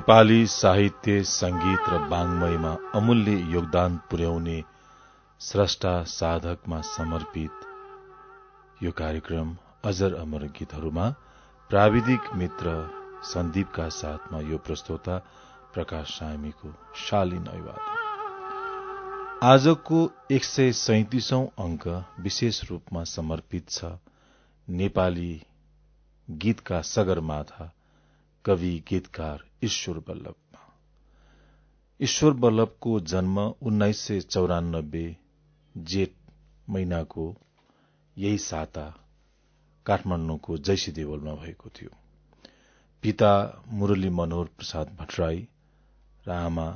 नेपाली साहित्य संगीत र वाङ्मयमा अमूल्य योगदान पुर्याउने स्रष्टा साधकमा समर्पित यो कार्यक्रम अजर अमर गीतहरूमा प्राविधिक मित्र सन्दीपका साथमा यो प्रस्तोता प्रकाश सामीको शालीन अभिवादन। आजको एक सय सैतिसौं अंक विशेष रूपमा समर्पित छ नेपाली गीतका सगरमाथा कवि गीतकार ईश्वर बल्लभमा ईश्वर बल्लभको जन्म उन्नाइस सय चौरानब्बे जेठ महिनाको यही साता काठमाण्डुको जैसी देवलमा भएको थियो। पिता मुरली मनोहर प्रसाद भट्टराई र आमा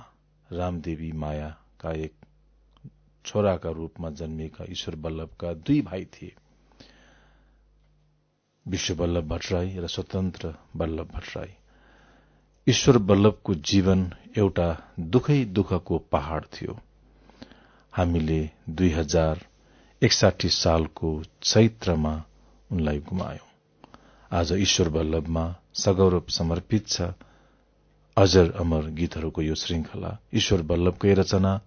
रामदेवी मायाका एक छोराका रूपमा जन्मिएका ईश्वर बल्लभका दुई भाइ थिए। विश्व बल्लभ भट्टराई र स्वतन्त्र बल्लभ भट्टराई। ईश्वर बल्लभको जीवन एउटा दुखै दुःखको पहाड़ थियो। हामीले दुई हजार एकसाठी सालको चैत्रमा उनलाई गुमायौं। आज ईश्वर बल्लभमा सगौरव समर्पित छ। अजर अमर गीतहरूको यो श्रृंखला ईश्वर बल्लभकै रचना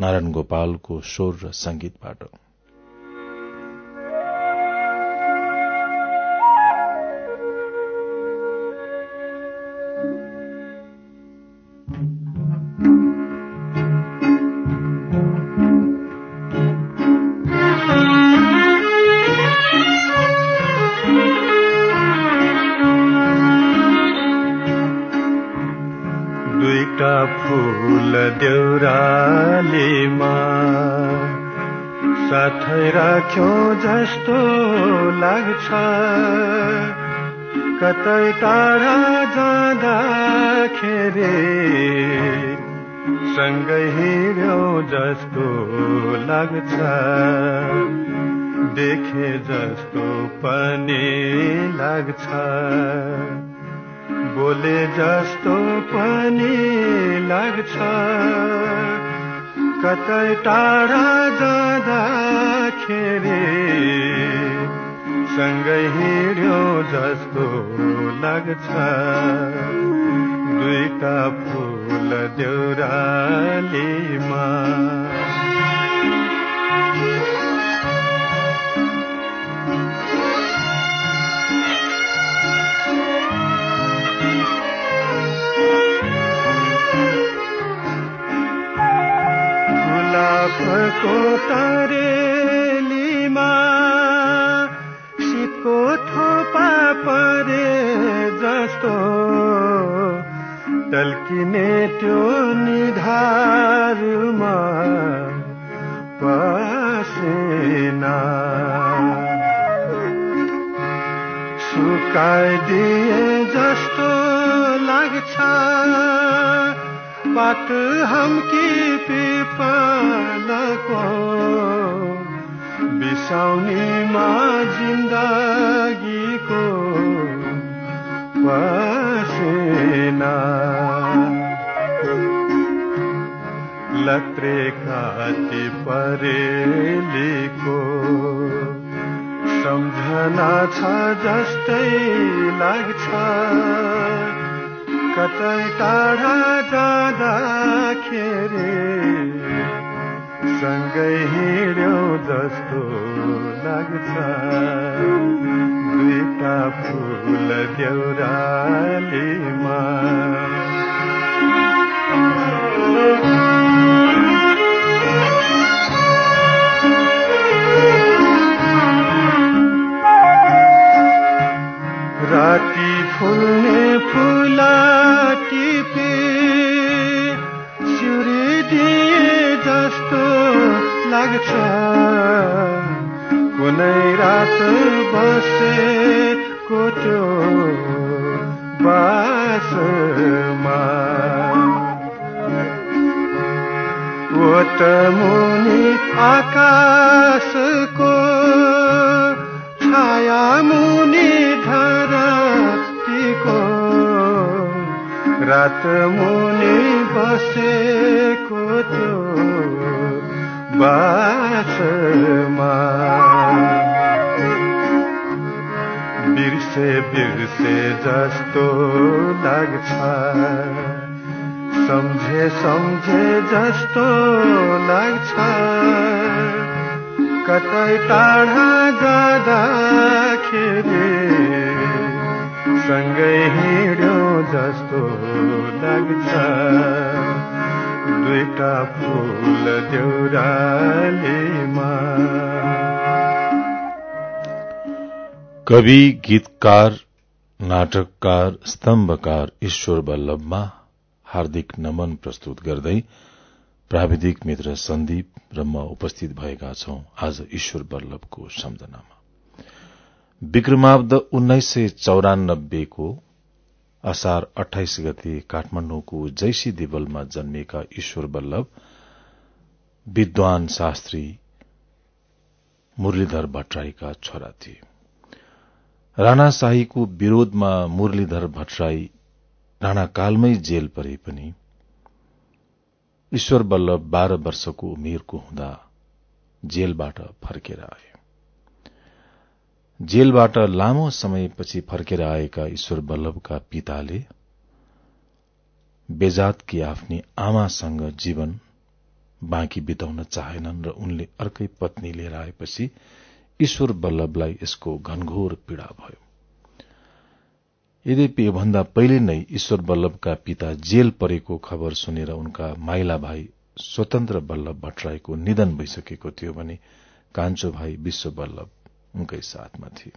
नारायण गोपालको स्वर र संगीतबाट। जस्तो लाग्छ। कतै टाढा जाँदाखेरि सँगै हिँड्यो जस्तो लाग्छ। देखे जस्तो पनि लाग्छ। बोले जस्तो पनि लाग्छ। कतै टाढा जाँदाखेरि सँगै हिँड्यो जस्तो लाग्छ। दुईटा फुल देउरालीमा। को तारेलीमा शीतको थोपा परे जस्तो। टल्किने त्यो निधारमा पसेना। सुकाइदिए जस्तो लाग्छ। पात हमकी पिपलको बिसाउनीमा जिन्दगीको पसेना। लत्रे काती परेलीको सम्झना छ जस्तै लाग्छ। कतै टाढा जाँदाखेरि सँगै हिँड्यो जस्तो लाग्छ। दुईटा फुल देउरालीमा। राति फुल्ने फुला टिपे सिउरी जस्तो लाग्छ। कुनै रात बसे कोटो बासमा। ओत मुनि आकाशको छाया मुनि रात मुनि बसेको त्यो बासमा बिर्से बिर्से जस्तो लाग्छ। सम्झे सम्झे जस्तो लाग्छ। कतै टाढा जाँदाखेरि सँगै हिँड्यो जस्तो लाग्छ। दुईटा फुल देउरालीमा कवि गीतकार नाटककार स्तम्भकार ईश्वर बल्लभमा हार्दिक नमन प्रस्तुत गर्दै प्राविधिक मित्र सन्दीप र म उपस्थित भएका छौं। आज ईश्वर बल्लभको सम्झनामा विक्रमाब्द उन्नाइस सय चौरानब्बेको असार अठाइस गते काठमाण्डुको जैसी दिवलमा जन्मिएका ईश्वर बल्लभ विद्वान शास्त्री मुरलीधर भट्टराईका छोरा थिए। राणाशाहीको विरोधमा मुरलीधर भट्टराई राणाकालमै जेल परे पनि ईश्वर बल्लभ बाह्र वर्षको उमेरको हुँदा जेलबाट फर्केर आए। जेलबाट लामो समयपछि फर्केर आएका ईश्वर बल्लभका पिताले बेजातकी आफ्नी आमासँग जीवन बाँकी बिताउन चाहेनन् र उनले अर्कै पत्नी लिएर आएपछि ईश्वर बल्लभलाई यसको घनघोर पीड़ा भयो। यद्यपि योभन्दा पहिले नै ईश्वर बल्लभका पिता जेल परेको खबर सुनेर उनका माइला भाइ स्वतन्त्र बल्लभ भट्टराईको निधन भइसकेको थियो भने कान्छो भाइ विश्व बल्लभ उनकै साथमा थिए।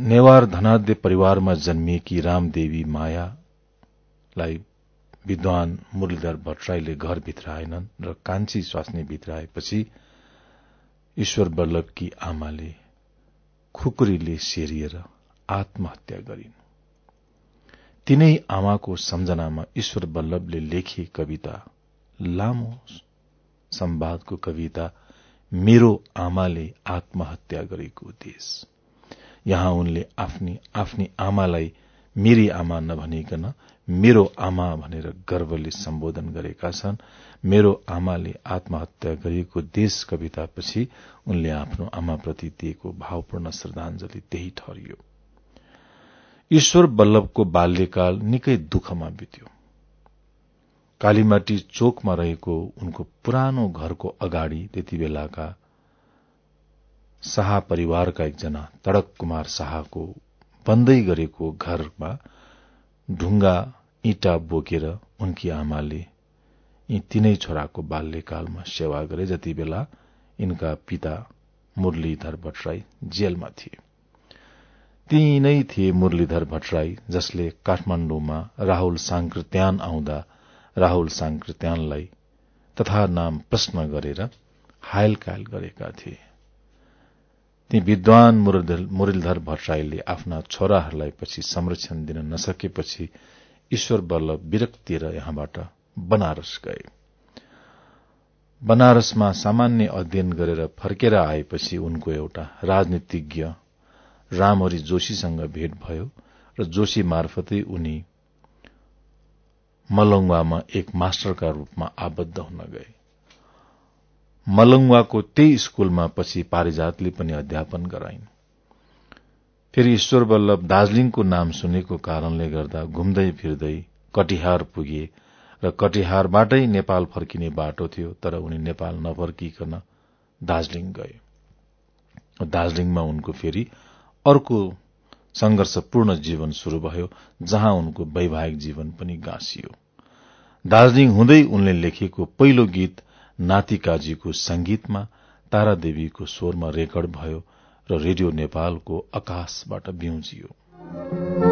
नेवार धनाध्य परिवारमा जन्मिएकी रामदेवी मायालाई विद्वान मुरलीधर भट्टराईले घरभित्र आएनन् र कान्छी स्वास्नी भित्र आएपछि ईश्वर बल्लभकी आमाले खुकुरीले सेरिएर आत्महत्या गरिन्। तिनै आमाको सम्झनामा ईश्वर बल्लभले लेखे कविता लामो सम्वादको कविता मेरो आमाले आत्महत्या गरेको देश। यहाँ उनले आफ्नी आफ्नी आमालाई मेरी आमा नभनिकन मेरो आमा भनेर गर्वले सम्बोधन गरेका छन्। मेरो आमाले आत्महत्या गरिएको देश कवितापछि उनले आफ्नो आमाप्रति दिएको भावपूर्ण श्रद्धांजलि त्यही ठहरियो ईश्वर बल्लभको बाल्यकाल निकै दुःखमा बित्यो। कालीमाटी चोकमा रहेको उनको पुरानो घरको अगाडि त्यति बेलाका शाह परिवारका एकजना तडक कुमार शाहको बन्दै गरेको घरमा ढुङ्गा इँटा बोकेर उनकी आमाले यी तीनै छोराको बाल्यकालमा सेवा गरे। जति बेला यिनका पिता मुरलीधर भट्टराई जेलमा थिए। ती नै थिए मुरलीधर भट्टराई जसले काठमाण्डुमा राहुल सांकृत्यान आउँदा राहुल सांकृत्यानलाई तथा नाम प्रश्न गरेर हायल कायल गरेका थिए। ती विद्वान मुरलीधर भट्टराईले आफ्ना छोराहरूलाई पछि संरक्षण दिन नसकेपछि ईश्वर बल्लभ विरक्तिएर यहाँबाट बनारस गए। बनारसमा सामान्य अध्ययन गरेर फर्केर आएपछि उनको एउटा राजनीतिज्ञ रामहरि जोशीसँग भेट भयो र जोशी मार्फतै उनी मलंगवामा एक मास्टरका रूपमा आबद्ध हुन गए। मलंगवाको त्यही स्कूलमा पछि पारिजातले पनि अध्यापन गराइन्। फेरि ईश्वर बल्लभ दार्जीलिङको नाम सुनेको कारणले गर्दा घुम्दै फिर्दै कटिहार पुगे र कटिहारबाटै नेपाल फर्किने बाटो थियो तर उनी नेपाल नफर्किकन दार्जीलिङ गए। दार्जीलिङमा उनको फेरि अर्को संघर्षपूर्ण जीवन शुरू भयो जहाँ उनको वैवाहिक जीवन पनि गाँसियो। दार्जीलिङ हुँदै उनले लेखेको पहिलो गीत नातिकाजीको संगीतमा तारादेवीको स्वरमा रेकर्ड भयो र रेडियो नेपालको आकाशबाट बिउजियो।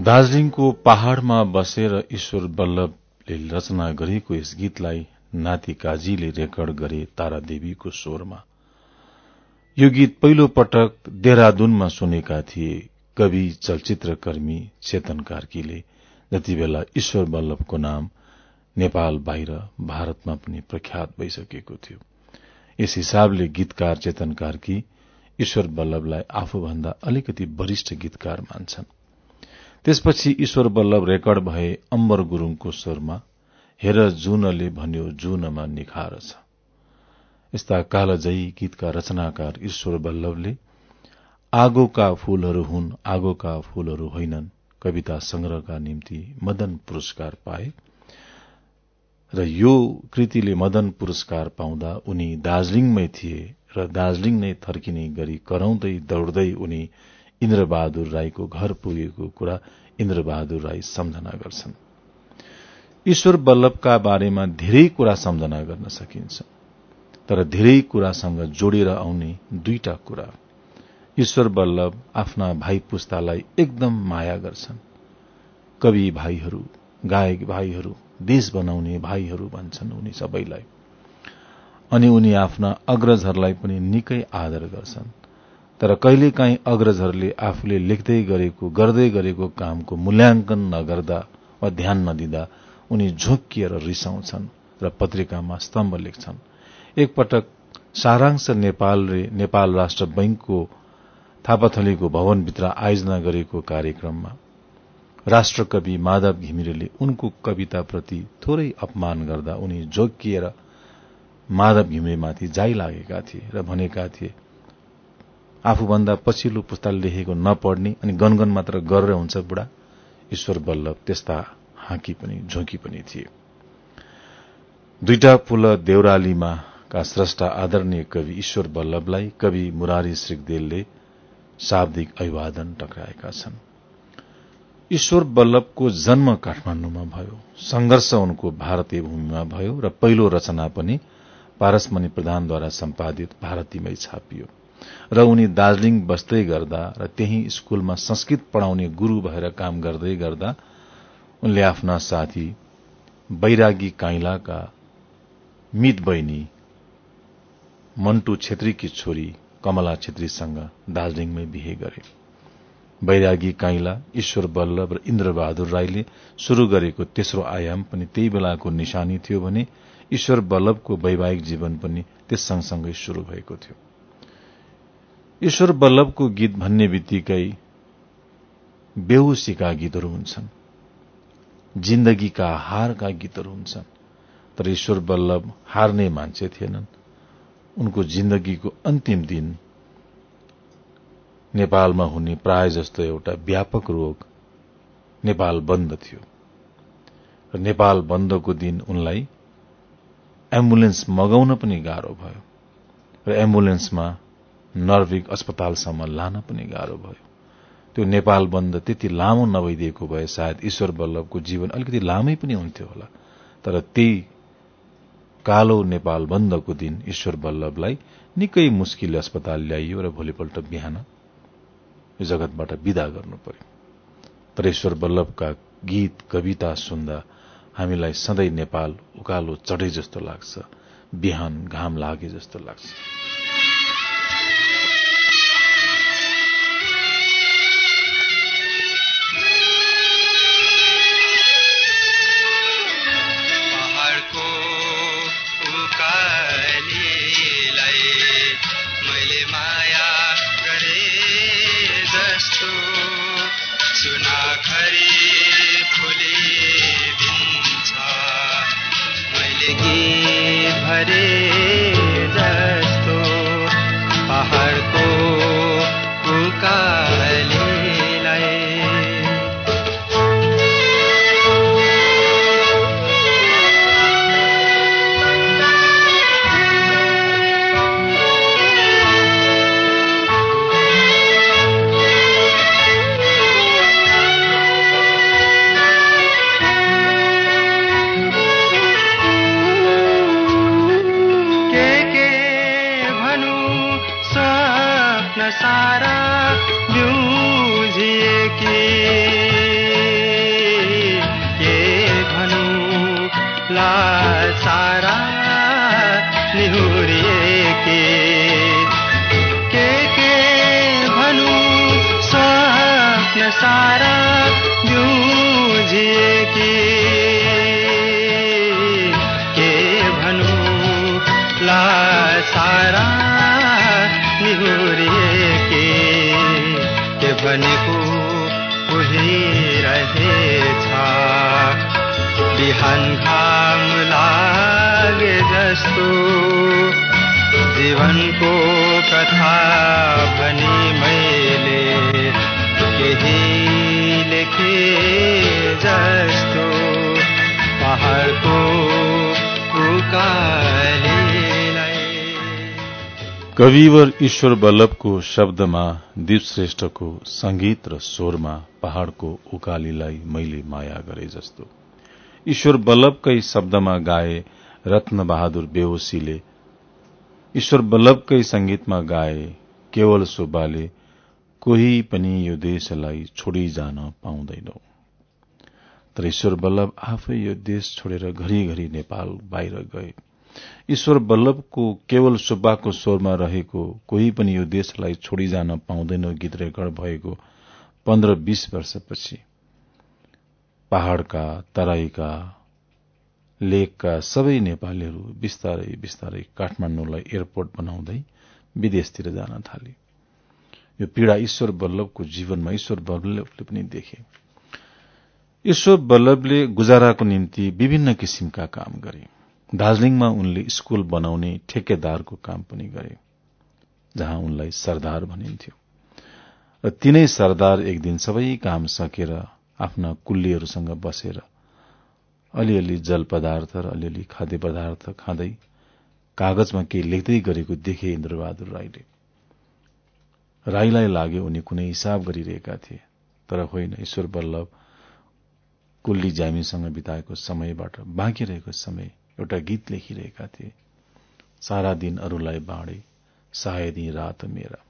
दार्जीलिङको पहाड़मा बसेर ईश्वर बल्लभले रचना गरेको यस गीतलाई नाति काजीले रेकर्ड गरे तारादेवीको स्वरमा। यो गीत पहिलो पटक देहरादूनमा सुनेका थिए। कवि चलचित्रकर्मी चेतन कार्कीले। जति बेला ईश्वर बल्लभको नाम नेपाल बाहिर भारतमा पनि प्रख्यात भइसकेको थियो। यस हिसाबले गीतकार चेतन कार्की ईश्वर बल्लभलाई आफूभन्दा अलिकति वरिष्ठ गीतकार मान्छन्। त्यसपछि ईश्वर बल्लभ रेकर्ड भए अम्बर गुरूङको स्वरमा हेर जुनले भन्यो जुनमा निखार छ। यस्ता कालजयी गीतका रचनाकार ईश्वर बल्लभले आगोका फूलहरू हुन् आगोका फूलहरू होइनन् कविता संग्रहका निम्ति मदन पुरस्कार पाए र यो कृतिले मदन पुरस्कार पाउँदा उनी दार्जीलिङमै थिए र दार्जीलिङ नै थर्किने गरी कराउँदै दौड़दै उनी इन्द्रबहादुर राईको घर पुगेको कुरा इन्द्रबहादुर राई सम्झना गर्छन्। ईश्वर बल्लभका बारेमा धेरै कुरा सम्झना गर्न सकिन्छ। तर धेरै कुरासँग जोडेर आउने दुईटा कुरा। ईश्वर बल्लभ आफ्ना भाइ पुस्तालाई एकदम माया गर्छन्। कवि भाइहरू गायक भाइहरू देश बनाउने भाइहरू भन्छन् उनी सबैलाई। अनि उनी आफ्ना अग्रजहरूलाई पनि निकै आदर गर्छन्। तर कहिलेकाहीँ अग्रजहरूले आफूले लेख्दै गरेको गर्दै गरेको कामको मूल्याङ्कन नगर्दा वा ध्यान नदिँदा उनी झोकिएर रिसाउँछन् र पत्रिकामा स्तम्भ लेख्छन्। एकपटक सारांश नेपालले नेपाल राष्ट्र बैंकको थापाथलीको भवनभित्र आयोजना गरेको कार्यक्रममा राष्ट्रकवि माधव घिमिरेले उनको कविताप्रति थोरै अपमान गर्दा उनी झोकिएर माधव घिमिरेमाथि जाइ लागेका थिए र भनेका थिए आफूभन्दा पछिल्लो पुस्ताले लेखेको नपढ्ने अनि गनगन मात्र गरेर हुन्छ बुढा। ईश्वर बल्लभ त्यस्ता हाँकी पनि झोकी पनि थिए। दुईटा पुल देउरालीमा का स्रष्टा आदरणीय कवि ईश्वर बल्लभलाई कवि मुरारी श्रीगदेलले शाब्दिक अभिवादन टक्राएका छन्। ईश्वर बल्लभको जन्म काठमाण्डुमा भयो संघर्ष उनको भारतीय भूमिमा भयो र पहिलो रचना पनि पारसमणि प्रधानद्वारा सम्पादित भारतीमै छापियो। र उनी दार्जीलिङ बस्दै गर्दा र त्यही स्कूलमा संस्कृत पढ़ाउने गुरू भएर काम गर्दै गर्दा उनले आफ्ना साथी बैरागी काइलाका मित बहिनी मन्टु छेत्रीकी छोरी कमला छेत्रीसँग दार्जीलिङमै बिहे गरे। बैरागी काइला ईश्वर बल्लभ र इन्द्रबहादुर राईले शुरू गरेको तेस्रो आयाम पनि त्यही बेलाको निशानी थियो भने ईश्वर बल्लभको वैवाहिक जीवन पनि त्यस सँगसँगै शुरू भएको थियो। ईश्वर बल्लभको गीत भन्ने बित्तिकै बेहुसीका गीतहरू हुन्छन्। जिन्दगीका हारका गीतहरू हुन्छन्। तर ईश्वर बल्लभ हार्ने मान्छे थिएनन्। उनको जिन्दगीको अन्तिम दिन नेपालमा हुने प्राय जस्तो एउटा व्यापक रोग नेपाल बन्द थियो। र नेपाल बन्दको दिन उनलाई एम्बुलेन्स मगाउन पनि गाह्रो भयो। र एम्बुलेन्समा नर्भिक अस्पतालसम्म लान पनि गाह्रो भयो। त्यो नेपाल बन्द त्यति लामो नभइदिएको भए सायद ईश्वर बल्लभको जीवन अलिकति लामै पनि हुन्थ्यो होला। तर त्यही कालो नेपाल बन्दको दिन ईश्वर बल्लभलाई निकै मुस्किल अस्पताल ल्याइयो र भोलिपल्ट बिहान जगतबाट विदा गर्नु पर्यो। तर ईश्वर बल्लभका गीत कविता सुन्दा हामीलाई सधैँ नेपाल उकालो चढे जस्तो लाग्छ बिहान घाम लागे जस्तो लाग्छ। भरे भनेको रहेछ बिहान घाम लागे जस्तो जीवनको कथा भनी मैले केही लेखे जस्तो। पहाडको उकालीलाई कविवर ईश्वर वल्लभको शब्दमा दीप श्रेष्ठको संगीत र स्वरमा पहाड़को उकालीलाई मैले माया गरे जस्तो। ईश्वर वल्लभकै शब्दमा गाए रत्न बहादुर बेहोसीले ईश्वर वल्लभकै संगीतमा गाए केवल सुब्बाले कोही पनि यो देशलाई छोडी जान पाउँदैनौ। तर ईश्वर वल्लभ आफै यो देश छोडेर घरिघरि नेपाल बाहिर गए। ईश्वर वल्लभको केवल सुब्बाको स्वरमा रहेको कोही पनि यो देशलाई छोडी जान पाउँदैन गीत रेकर्ड भएको पन्ध्र बीस वर्षपछि। पहाड़का तराईका लेकका सबै नेपालीहरू बिस्तारै बिस्तारै काठमाण्डुलाई एयरपोर्ट बनाउँदै विदेशतिर जान थाले। यो पीड़ा ईश्वर वल्लभको जीवनमा ईश्वर वल्लभले पनि देखे। ईश्वर वल्लभले गुजाराको निम्ति विभिन्न किसिमका काम गरे। दार्जीलिङमा उनले स्कूल बनाउने ठेकेदारको काम पनि गरे जहाँ उनलाई सरदार भनिन्थ्यो। र तीनै सरदार एक दिन सबै काम सकेर आफ्ना कुल्लीहरूसँग बसेर अलिअलि जल पदार्थ र अलिअलि खाद्य पदार्थ खाँदै कागजमा केही लेख्दै गरेको देखे इन्द्रबहादुर राईले। राईलाई लाग्यो उनी कुनै हिसाब गरिरहेका थिए तर होइन ईश्वर वल्लभ कुल्ली ज्यामीसँग बिताएको समयबाट बाँकी रहेको समय एउटा गीत लेखिरहेका थिए। सारा दिन अरूलाई बाँडे सायद रात मेरा।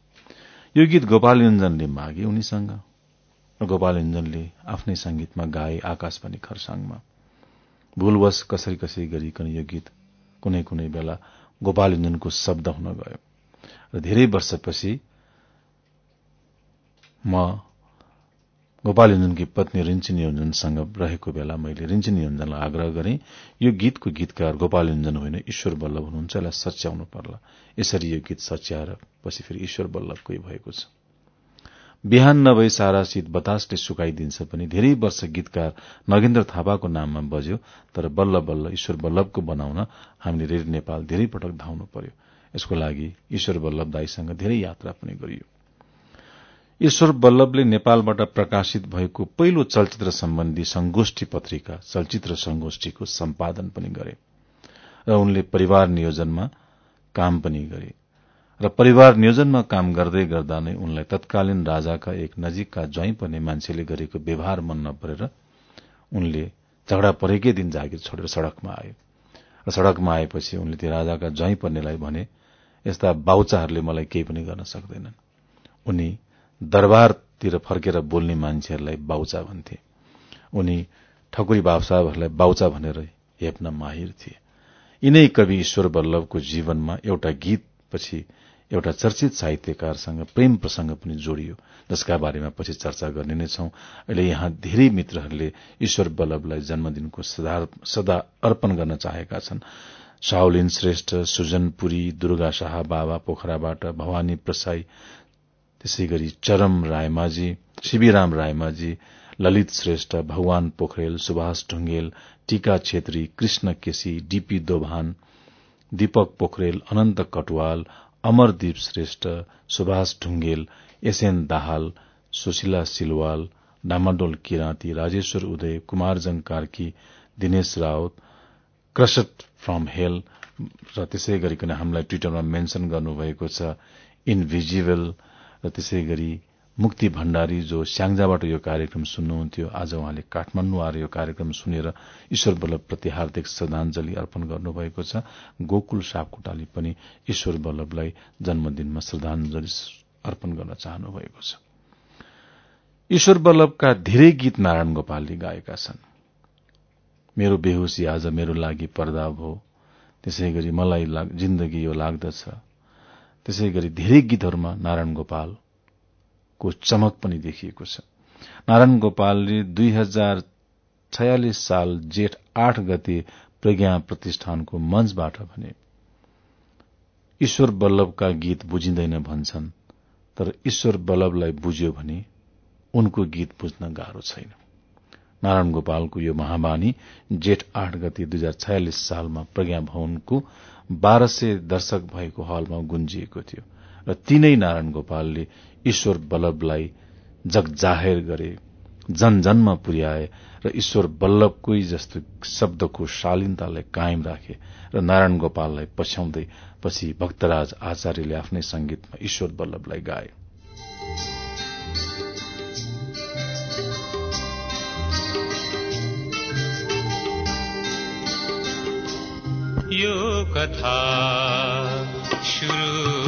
यो गीत गोपाल योञ्जनले मागे उनीसँग। र गोपाल योञ्जनले आफ्नै संगीतमा गाए आकाशवाणी खरसाङमा। भूलवश कसरी कसरी गरिकन यो गीत कुनै कुनै बेला गोपाल योञ्जनको शब्द हुन गयो। र धेरै वर्षपछि म गोपाल योञ्जनकी पत्नी रिन्चिन योञ्जनसँग रहेको बेला मैले रिन्चिन योञ्जनलाई आग्रह गरे यो गीतको गीतकार गोपाल योञ्जन होइन ईश्वर बल्लभ हुनुहुन्छ यसलाई सच्याउनु पर्ला। यसरी यो गीत सच्याएर पछि फेरि ईश्वर बल्लभकै भएको छ। बिहान नभई सारा शीत बतासले सुकाइदिन्छ पनि धेरै वर्ष गीतकार नगेन्द्र थापाको नाममा बज्यो तर बल्ल बल्ल ईश्वर बल्लभको बनाउन हामीले रेडियो नेपाल धेरै पटक धाउनु पर्यो। यसको लागि ईश्वर बल्लभ दाईसँग धेरै यात्रा पनि गरियो। ईश्वर बल्लभले नेपालबाट प्रकाशित भएको पहिलो चलचित्र सम्बन्धी संगोष्ठी पत्रिका चलचित्र संगोष्ठीको सम्पादन पनि गरे र उनले परिवार नियोजनमा काम पनि गरे। र परिवार नियोजनमा काम गर्दै गर्दा नै उनलाई तत्कालीन राजाका एक नजिकका ज्वाइँ पर्ने मान्छेले गरेको व्यवहार मन नपरेर उनले झगडा परेकै दिन जागिर छोडेर सड़कमा आए। र सड़कमा आएपछि उनले त्यो राजाका ज्वाइँ पर्नेलाई भने यस्ता बाउचाहरूले मलाई केही पनि गर्न सक्दैनन्। उनी दरबारतिर फर्केर बोल्ने मान्छेहरूलाई बाउचा भन्थे। उनी ठकुरी बाब साहबहरूलाई बाउचा भनेर हेप्न माहिर थिए। यिनै कवि ईश्वर वल्लभको जीवनमा एउटा गीत पछि एउटा चर्चित साहित्यकारसँग प्रेम प्रसंग पनि जोडियो। जसका बारेमा पछि चर्चा गर्ने नै छौं। अहिले यहाँ धेरै मित्रहरूले ईश्वर वल्लभलाई जन्मदिनको सदा अर्पण गर्न चाहेका छन्। शाओलिन श्रेष्ठ सुजन पुरी दुर्गा शाह बाबा पोखराबाट भवानी प्रसाई त्यसै गरी चरम रायमाझी शिविराम रायमाझी ललित श्रेष्ठ भगवान Pokhrel Subhash Dhungel Tika Chhetri Krishna KC DP Dobhan Deepak Pokhrel Ananta Katwal Amardeep Shrestha Subhash Dhungel SN Dahal Sushila Silwal डामाडोल Kiranti Rajeshwar Uday Kumarjang Karki Dinesh Rawat क्रसट फ्रम हेल र त्यसै गरिकन हामीलाई ट्विटरमा मेन्शन गर्नुभएको छ इनभिजिबल र त्यसै गरी मुक्ति भण्डारी जो स्याङ्जाबाट यो कार्यक्रम सुन्नुहुन्थ्यो आज उहाँले काठमाण्डु आएर यो कार्यक्रम सुनेर ईश्वर वल्लभ प्रति हार्दिक श्रद्धाञ्जली अर्पण गर्नुभएको छ। गोकुल सापकोटाले पनि ईश्वर वल्लभलाई जन्मदिनमा श्रद्धाञ्जली अर्पण गर्न चाहनु भएको छ। ईश्वर वल्लभका धेरै गीत नारायण गोपालले गाएका छन्। मेरो बेहोसी आज मेरो लागि पर्दा भो त्यसै गरी मलाई जिन्दगी यो लाग्दछ। त्यसै गरी धेरै गीतहरूमा नारायण गोपालको चमक पनि देखिएको छ। नारायण गोपालले दुई हजार छयालिस साल जेठ आठ गते प्रज्ञा प्रतिष्ठानको मंचबाट भने ईश्वर वल्लभका गीत बुझिँदैन भन्छन् तर ईश्वर वल्लभलाई बुझ्यो भने उनको गीत बुझ्न गाह्रो छैन। नारायण गोपालको यो महावाणी जेठ आठ गते दुई हजार छयालिस सालमा प्रज्ञा भवनको बाह्र सय दर्शक भएको हलमा गुन्जिएको थियो र तीनै नारायण गोपालले ईश्वर वल्लभलाई जगजाहेर गरे जन जनमा पुर्याए र ईश्वर वल्लभकै जस्तो शब्दको शालीनतालाई कायम राखे र नारायण गोपाललाई पछ्याउँदै पछि भक्तराज आचार्यले आफ्नै संगीतमा ईश्वर वल्लभलाई गाए। यो कथा सुरु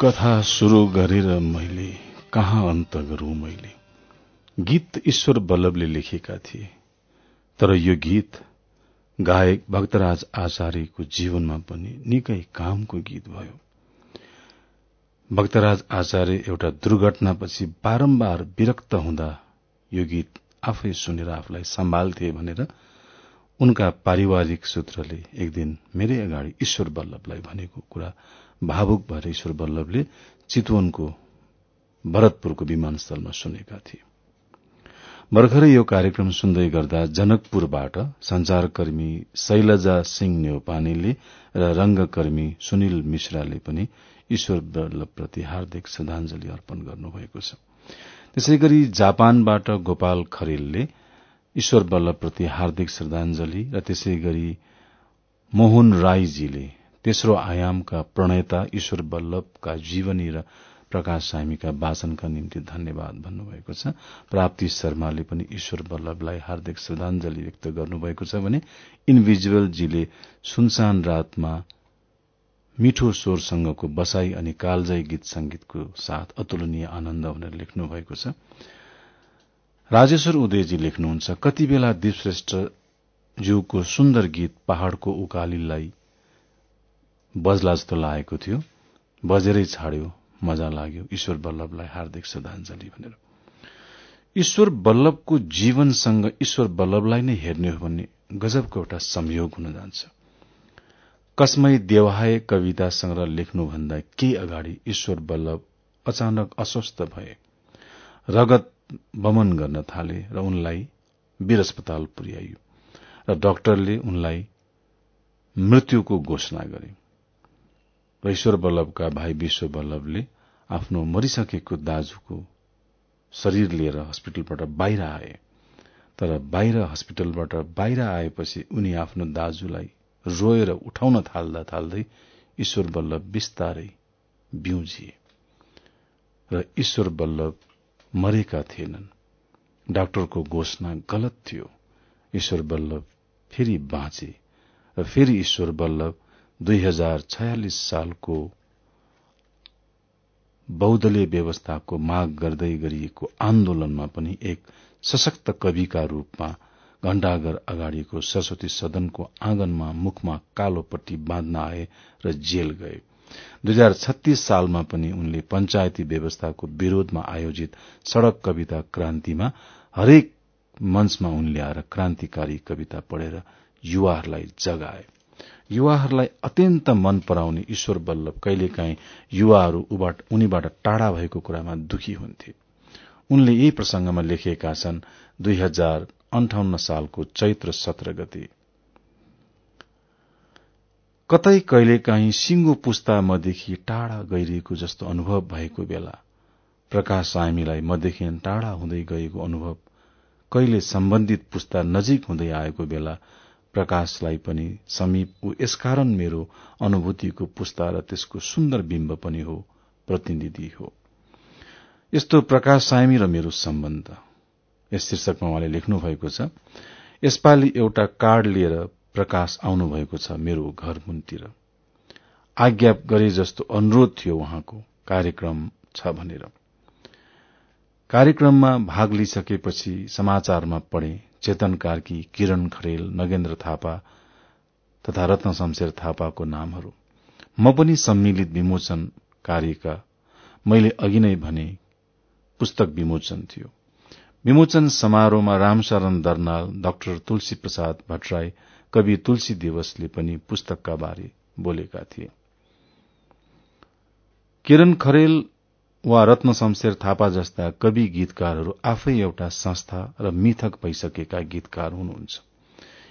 कथा शुरू गरेर मैले कहाँ अन्त गरौं मैले? गीत ईश्वर बल्लभले लेखेका थिए। तर यो गीत गायक भक्तराज आचार्यको जीवनमा पनि निकै कामको गीत भयो। भक्तराज आचार्य एउटा दुर्घटनापछि बारम्बार विरक्त हुँदा यो गीत आफै सुनेर आफूलाई सम्हाल्थे भनेर उनका पारिवारिक सूत्रले एक दिन मेरै अगाडि ईश्वर बल्लभलाई भनेको कुरा भावुक भएर ईश्वर बल्लभले चितवनको भरतपुरको विमानस्थलमा सुनेका थिए। भर्खरै यो कार्यक्रम सुन्दै गर्दा जनकपुरबाट संचारकर्मी शैलजा सिंह नेौपानेले र रंगकर्मी सुनिल मिश्राले पनि ईश्वर बल्लभप्रति हार्दिक श्रद्धांजलि अर्पण गर्नुभएको छ। त्यसै गरी जापानबाट गोपाल खरेलले ईश्वर बल्लभप्रति हार्दिक श्रद्धांजलि र त्यसै गरी मोहन राईजीले तेस्रो आयामका प्रणेता ईश्वर बल्लभका जीवनी र प्रकाश सामीका वाचनका निम्ति धन्यवाद भन्नुभएको छ। प्राप्ति शर्माले पनि ईश्वर बल्लभलाई हार्दिक श्रद्धांजलि व्यक्त गर्नुभएको छ भने इन्भिजुअलजीले सुनसान रातमा मिठो स्वरसँगको बसाई अनि कालजय गीत संगीतको साथ अतुलनीय आनन्द भनेर लेख्नु भएको छ। राजेश्वर उदयजी लेख्नुहुन्छ कति बेला दीपश्रेष्ठ ज्यूको सुन्दर गीत पहाड़को उकालीलाई बजला जस्तो लागेको थियो बजेरै छाड्यो मजा लाग्यो। ईश्वर बल्लभलाई हार्दिक श्रद्धांजलि भनेर। ईश्वर बल्लभको जीवनसँग ईश्वर बल्लभलाई नै हेर्ने हो भने गजबको एउटा संयोग हुन जान्छ। कसमै देवाय कविता संग्रह लेख्नुभन्दा केही अगाडि ईश्वर बल्लभ अचानक अस्वस्थ भए। रगत बमन गर्न थाले र उनलाई वीर अस्पताल पुर्याइयो र डाक्टरले उनलाई मृत्युको घोषणा गरे। र ईश्वर बल्लभका भाइ विश्व बल्लभले आफ्नो मरिसकेको दाजुको शरीर लिएर हस्पिटलबाट बाहिर आए। तर बाहिर हस्पिटलबाट बाहिर आएपछि उनी आफ्नो दाजुलाई रोएर उठाउन थाल्दा थाल्दै ईश्वर बल्लभ बिस्तारै बिउजिए। र ईश्वर बल्लभ मरेका थिएनन्। डाक्टरको घोषणा गलत थियो। ईश्वर बल्लभ फेरि बाँचे र फेरि ईश्वर बल्लभ दुई हजार छयालिस सालको बौद्धले व्यवस्थाको माग गर्दै गरिएको आन्दोलनमा पनि एक सशक्त कविका रूपमा घण्टाघर अगाडिको सरस्वती सदनको आँगनमा मुखमा कालो पट्टी बाँध्न आए र जेल गए दुई हजार छत्तीस सालमा पनि उनले पञ्चायती व्यवस्थाको विरोधमा आयोजित सड़क कविता क्रान्तिमा हरेक मंचमा उनले आएर क्रान्तिकारी कविता पढेर युवाहरूलाई जगाए। युवाहरूलाई अत्यन्त मन पराउने ईश्वर बल्लभ कहिलेकाहीँ युवाहरू उनीबाट टाढा भएको कुरामा दुखी हुन्थे। उनले यही प्रसंगमा लेखेका छन् दुई हजार अन्ठाउन्न सालको चैत्र सत्र गते कतै कहिलेकाहीँ सिंगो पुस्ता मदेखि टाढा गइरहेको जस्तो अनुभव भएको बेला प्रकाश सामीलाई मदेखि टाढा हुँदै गएको अनुभव कहिले सम्बन्धित पुस्ता नजिक हुँदै आएको बेला प्रकाशलाई पनि समीप ऊ यसकारण मेरो अनुभूतिको पुस्ता र त्यसको सुन्दर बिम्ब पनि हो प्रतिनिधि हो। यस्तो प्रकाश सामी र मेरो सम्बन्ध। यस शीर्षकमा उहाँले लेख्नु भएको छ यसपालि एउटा कार्ड लिएर प्रकाश आउनु भएको छ मेरो घर मुनतिर आज्ञा गरे जस्तो अनुरोध थियो उहाँको कार्यक्रम छ भनेर। कार्यक्रममा भाग लिइसकेपछि समाचारमा पढे चेतन कार्की किरण खरेल नगेन्द्र थापा तथा रत्न शमशेर थापाको नामहरू। म पनि सम्मिलित विमोचन कार्यका मैले अघि नै भने पुस्तक विमोचन थियो। विमोचन समारोहमा रामशरण दर्नाल डाक्टर तुलसी प्रसाद भट्टराई कवि तुलसी दिवसले पनि पुस्तकका बारे बोलेका थिए। किरण खरेल वा रत्न शमशेर थापा जस्ता कवि गीतकारहरू आफै एउटा संस्था र मिथक भइसकेका गीतकार हुनुहुन्छ।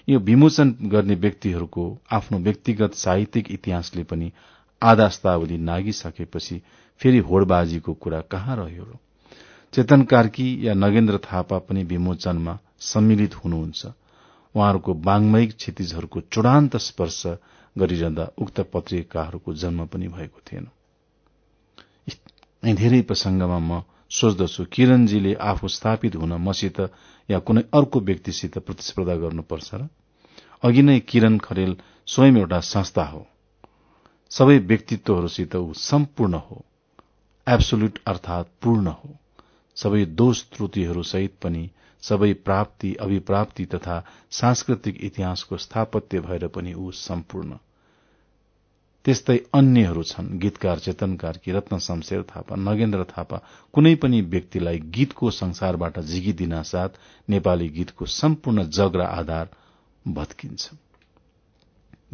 यो विमोचन गर्ने व्यक्तिहरूको आफ्नो व्यक्तिगत साहित्यिक इतिहासले पनि आधा शतावधि नागिसकेपछि फेरि होडबाजीको कुरा कहाँ रह्यो चेतन कार्की या नगेन्द्र थापा पनि विमोचनमा सम्मिलित हुनुहुन्छ। उहाँहरूको वाङ्मयिक क्षितिजहरूको चुडान्त स्पर्श गरिरहँदा उक्त पत्रिकाहरूको जन्म पनि भएको थिएन। धेरै प्रसंगमा म सोच्दछु किरणजीले आफू स्थापित हुन मसित या कुनै अर्को व्यक्तिसित प्रतिस्पर्धा गर्नुपर्छ र? अघि नै किरण खरेल स्वयं एउटा संस्था हो। सबै व्यक्तित्वहरूसित ऊ सम्पूर्ण हो। एब्सोल्युट अर्थात पूर्ण हो। सबै दोष त्रुटिहरू सहित पनि सबै प्राप्ति अभिप्राप्ति तथा सांस्कृतिक इतिहासको स्थापत्य भएर पनि ऊ सम्पूर्ण। त्यस्तै अन्यहरू छन् गीतकार चेतनकार कि रत्न शमशेर थापा नगेन्द्र थापा कुनै पनि व्यक्तिलाई गीतको संसारबाट झिकिदिन साथ नेपाली गीतको सम्पूर्ण जग र आधार भत्किन्छ।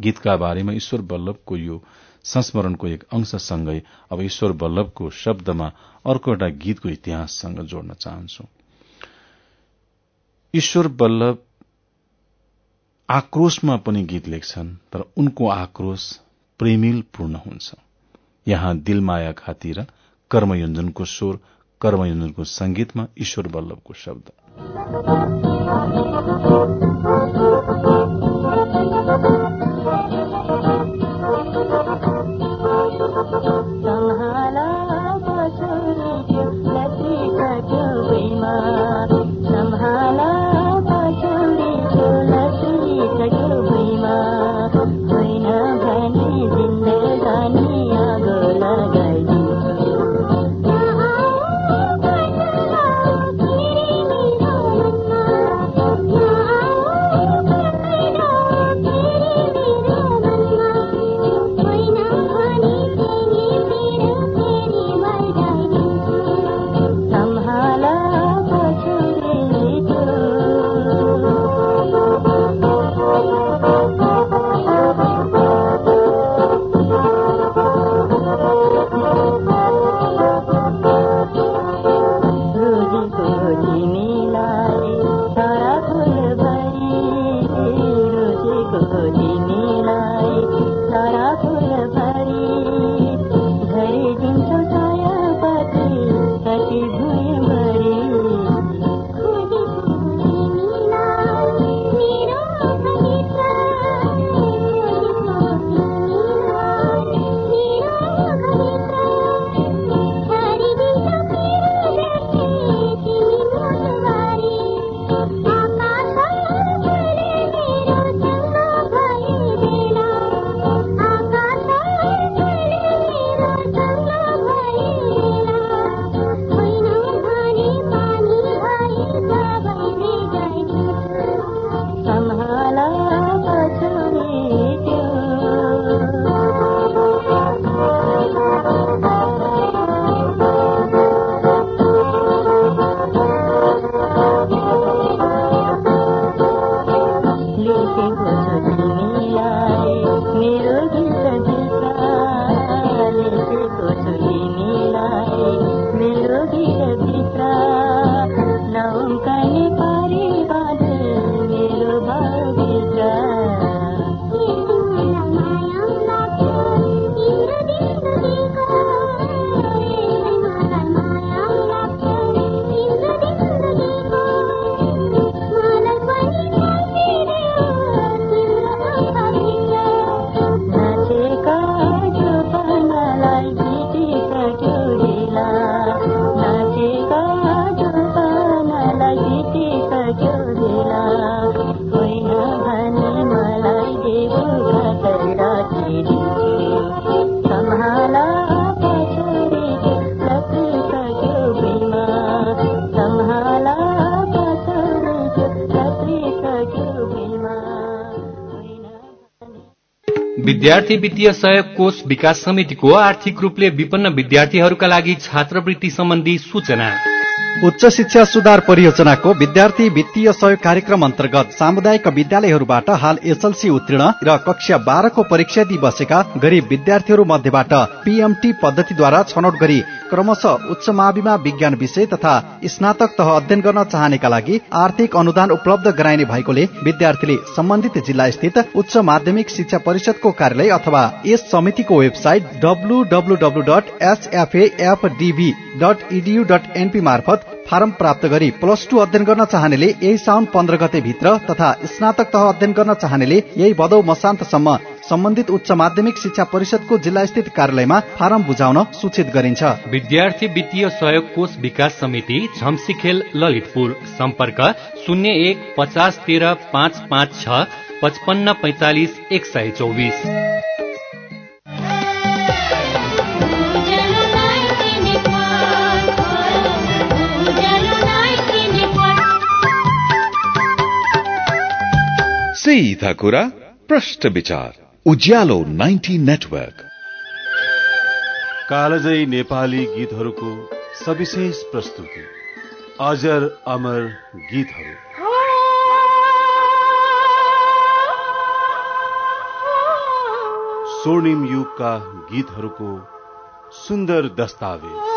गीतका बारेमा ईश्वर बल्लभको यो संस्मरणको एक अंशसँगै अब ईश्वर बल्लभको शब्दमा अर्को एउटा गीतको इतिहाससँग जोड्न चाहन्छु। ईश्वर बल्लभ आक्रोशमा पनि गीत लेख्छन् तर उनको आक्रोश प्रेमिल पूर्ण हुन्छ। यहाँ दिलमाया खातिर कर्मयोजनको स्वर कर्मयोजनको संगीतमा ईश्वर बल्लभको शब्द। विद्यार्थी वित्तीय सहयोग कोष विकास समितिको आर्थिक रूपले विपन्न विद्यार्थीहरूका लागि छात्रवृत्ति सम्बन्धी सूचना। उच्च शिक्षा सुधार परियोजनाको विद्यार्थी वित्तीय सहयोग कार्यक्रम अन्तर्गत सामुदायिक विद्यालयहरूबाट हाल एसएलसी उत्तीर्ण र कक्षा बाह्रको परीक्षा दिई बसेका गरीब विद्यार्थीहरू मध्येबाट पीएमटी पद्धतिद्वारा छनौट गरी क्रमशः उच्च माविमा विज्ञान विषय तथा स्नातक तह अध्ययन गर्न चाहनेका लागि आर्थिक अनुदान उपलब्ध गराइने भएकोले विद्यार्थीले सम्बन्धित जिल्ला स्थित उच्च माध्यमिक शिक्षा परिषदको कार्यालय अथवा यस समितिको website W dot dot edu dot NP मार्फत फारम प्राप्त गरी प्लस टू अध्ययन गर्न चाहनेले यही साउन पन्ध्र गते भित्र तथा स्नातक तह अध्ययन गर्न चाहनेले यही भदौ मसान्तसम्म सम्बन्धित उच्च माध्यमिक शिक्षा परिषदको जिल्ला स्थित कार्यालयमा फारम बुझाउन सूचित गरिन्छ। विद्यार्थी वित्तीय सहयोग कोष विकास समिति झम्सीखेल ललितपुर। सम्पर्क शून्य एक पचास तेह्र पाँच पाँच छ पचपन्न पैतालिस एक सय चौबिस। सीधा कुरा प्रश्न विचार। Ujyalo ninety network. कालजयी नेपाली गीतहरूको सविशेष प्रस्तुति। अजर अमर गीतहरू। स्वर्णिम युगका गीतहरूको सुन्दर दस्तावेज।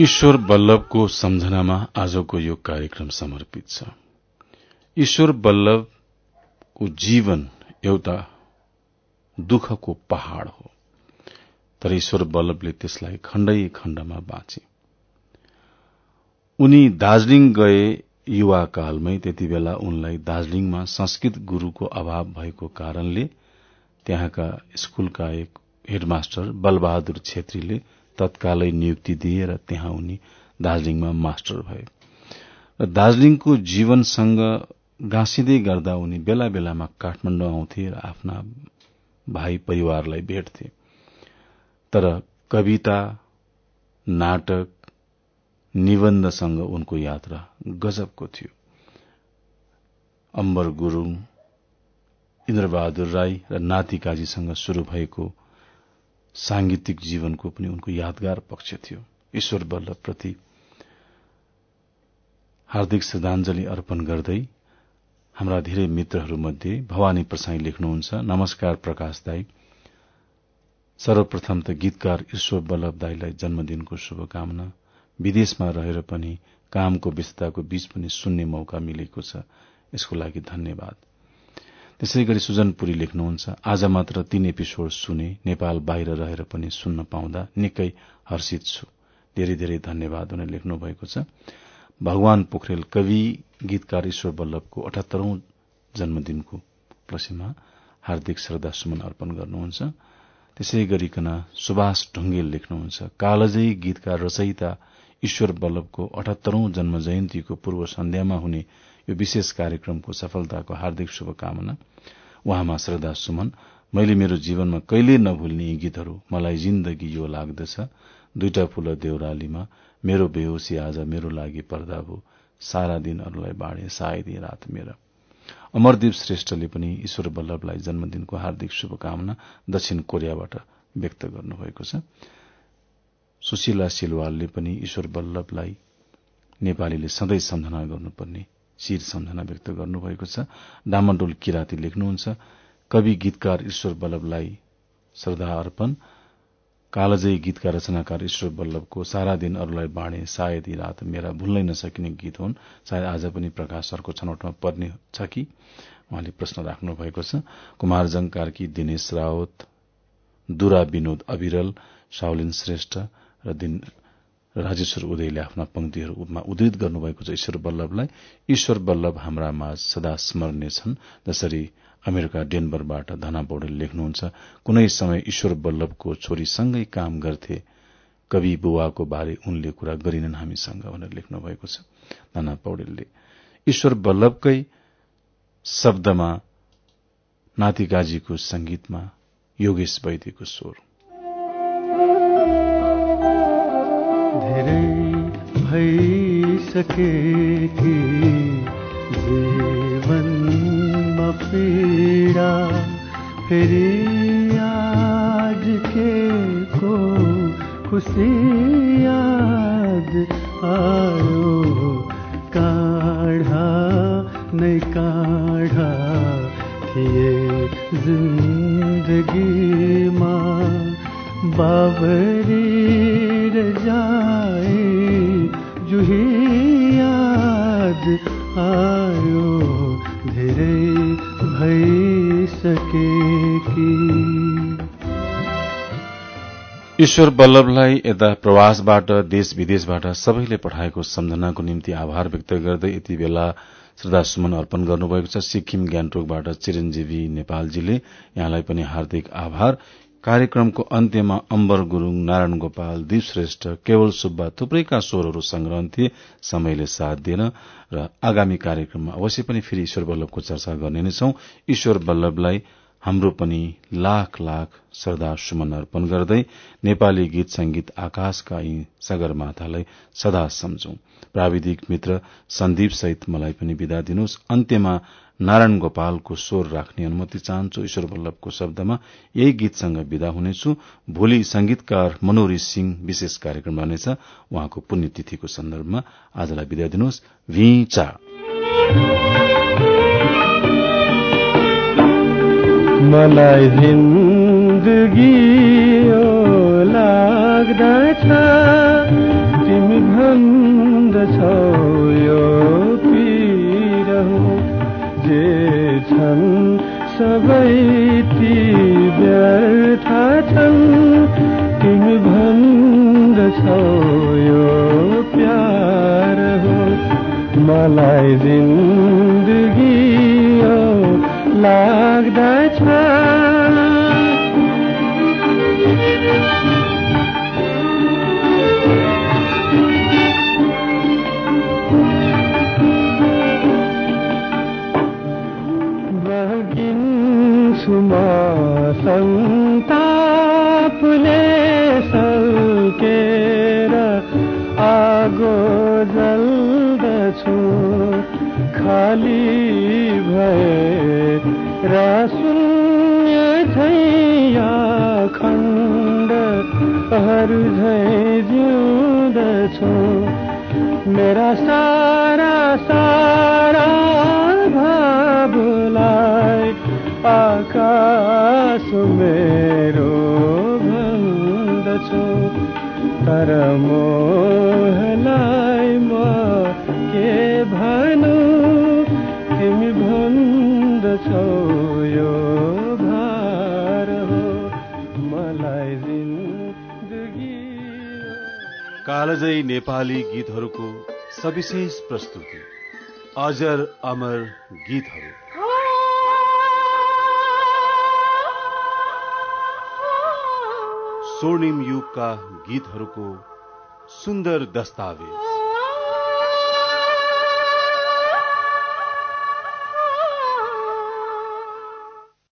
ईश्वर बल्लभको सम्झनामा आजको यो कार्यक्रम समर्पित छ। ईश्वर बल्लभको जीवन एउटा दुःखको पहाड़ हो। तर ईश्वर बल्लभले त्यसलाई खण्डै खण्डमा बाँचे। उनी दार्जीलिङ गए युवा कालमै त्यति बेला उनलाई दार्जीलिङमा संस्कृत गुरूको अभाव भएको कारणले त्यहाँका स्कूलका एक हेडमास्टर बलबहादुर छेत्रीले तत्कालै नियुक्ति दिए र त्यहाँ उनी दार्जीलिङमा मास्टर भए। र दार्जीलिङको जीवनसँग गाँसिँदै गर्दा उनी बेला बेलामा काठमाडौँ आउँथे र आफ्ना भाइ परिवारलाई भेट्थे। तर कविता नाटक निबन्धसँग उनको यात्रा गजबको थियो। अम्बर गुरूङ इन्द्रबहादुर राई र नातिकाजीसँग शुरू भएको सांगीतिक जीवनको पनि उनको यादगार पक्ष थियो। ईश्वर बल्लभ प्रति हार्दिक श्रद्धांजलि अर्पण गर्दै हाम्रा धेरै मित्रहरूमध्ये भवानी प्रसाई लेख्नुहुन्छ। नमस्कार प्रकाश दाई। सर्वप्रथम त गीतकार ईश्वर बल्लभ दाईलाई जन्मदिनको शुभकामना। विदेशमा रहेर पनि कामको व्यस्तताको बीच पनि सुन्ने मौका मिलेको छ। यसको लागि धन्यवाद। त्यसै गरी सुजनपुरी लेख्नुहुन्छ। आज मात्र तीन एपिसोड सुने नेपाल बाहिर रहेर पनि सुन्न पाउँदा निकै हर्षित छु। धेरै धेरै धन्यवाद उनीहरू लेख्नु भएको छ। भगवान पोखरेल कवि गीतकार ईश्वर बल्लभको अठहत्तरौं जन्मदिनको उपलक्ष्यमा हार्दिक श्रद्धा सुमन अर्पण गर्नुहुन्छ। त्यसै गरिकन सुभाष ढुङ्गेल लेख्नुहुन्छ कालजयी गीतकार रचयिता ईश्वर बल्लभको अठहत्तरौं जन्म जयन्तीको पूर्व सन्ध्यामा हुने यो विशेष कार्यक्रमको सफलताको हार्दिक शुभकामना। उहाँमा श्रद्धा सुमन। मैले मेरो जीवनमा कहिले नभुल्ने यी गीतहरू मलाई जिन्दगी यो लाग्दछ। दुईटा फूल देउरालीमा मेरो बेहोसी आज मेरो लागि पर्दा भो। सारा दिन अरूलाई बाँडे सायद रात मेरा। अमरदीप श्रेष्ठले पनि ईश्वर बल्लभलाई जन्मदिनको हार्दिक शुभकामना दक्षिण कोरियाबाट व्यक्त गर्नुभएको छ। सुशीला सिलवालले पनि ईश्वर बल्लभलाई नेपालीले सधैँ सम्झना गर्नुपर्ने शिर सम्झना व्यक्त गर्नुभएको छ। डामण्डोल किराती लेख्नुहुन्छ। कवि गीतकार ईश्वर बल्लभलाई श्रद्धा अर्पण। कालजयी गीतका रचनाकार ईश्वर बल्लभको सारा दिन अरूलाई बाँडे सायद यी रात मेरा भुल्नै नसकिने गीत हुन्। सायद आज पनि प्रकाश सरको छनौटमा पर्ने छ कि? उहाँले प्रश्न राख्नु भएको छ। कुमारजङ कार्की दिनेश रावत दुरा विनोद अविरल साउलिन श्रेष्ठ र राजेश्वर उदयले आफ्ना पंक्तिहरूमा उद्धृत गर्नुभएको छ। ईश्वर बल्लभलाई ईश्वर बल्लभ हाम्रा माझ सदा स्मरणीय छन्। जसरी अमेरिका डेनबरबाट धना पौडेल लेख्नुहुन्छ कुनै समय ईश्वर बल्लभको छोरीसँगै काम गर्थे कवि बुवाको बारे उनले कुरा गरिनन् हामीसँग भनेर लेख्नु भएको छ। धना पौडेलले ईश्वर बल्लभकै शब्दमा नातिगाजीको संगीतमा योगेश वैद्यको स्वर। धेरै भइसके कि जीवनमा पीडा फेरि आज के को खुसी याद आयो। काढा नै काढा थिए जिन्दगीमा बाबरी जाए आयो धेरै ईश्वर बल्लभलाई यता प्रवासबाट देश विदेशबाट सबैले पठाएको सम्झनाको निम्ति आभार व्यक्त गर्दै यति बेला श्रद्धा सुमन अर्पण गर्नुभएको छ। सिक्किम गान्तोकबाट चिरञ्जीवी नेपालजीले यहाँलाई पनि हार्दिक आभार। कार्यक्रमको अन्त्यमा अम्बर गुरूङ नारायण गोपाल दीप श्रेष्ठ केवल सुब्बा थुप्रैका स्वरहरू संग्रहन्थे समयले साथ दिएन र आगामी कार्यक्रममा अवश्य पनि फेरि ईश्वर बल्लभको चर्चा गर्ने नै छौं। ईश्वर बल्लभलाई हाम्रो पनि लाख लाख श्रद्धा सुमन अर्पण गर्दै नेपाली गीत संगीत आकाशका यी सगरमाथालाई सदा सम्झौं। प्राविधिक मित्र सन्दीप सहित मलाई पनि विदा दिनुहोस्। अन्त्यमा नारायण गोपालको स्वर राख्ने अनुमति चाहन्छु। ईश्वर वल्लभको शब्दमा यही गीतसँग विदा हुनेछु। भोलि संगीतकार मनोरी सिंह विशेष कार्यक्रम रहनेछ। उहाँको पुण्यतिथिको सन्दर्भमा आजलाई विदा दिनुहोस्। मलाई भन्दछौ यो पिरहु जे छन् सबै ती व्यर्थ छन्। तिमी भन्दछौ यो प्यार हो मलाई जिन्दगी लाग्दछ। अजर अमर गीतहरू। स्वर्णिम युगका गीतहरूको सुन्दर दस्तावेज।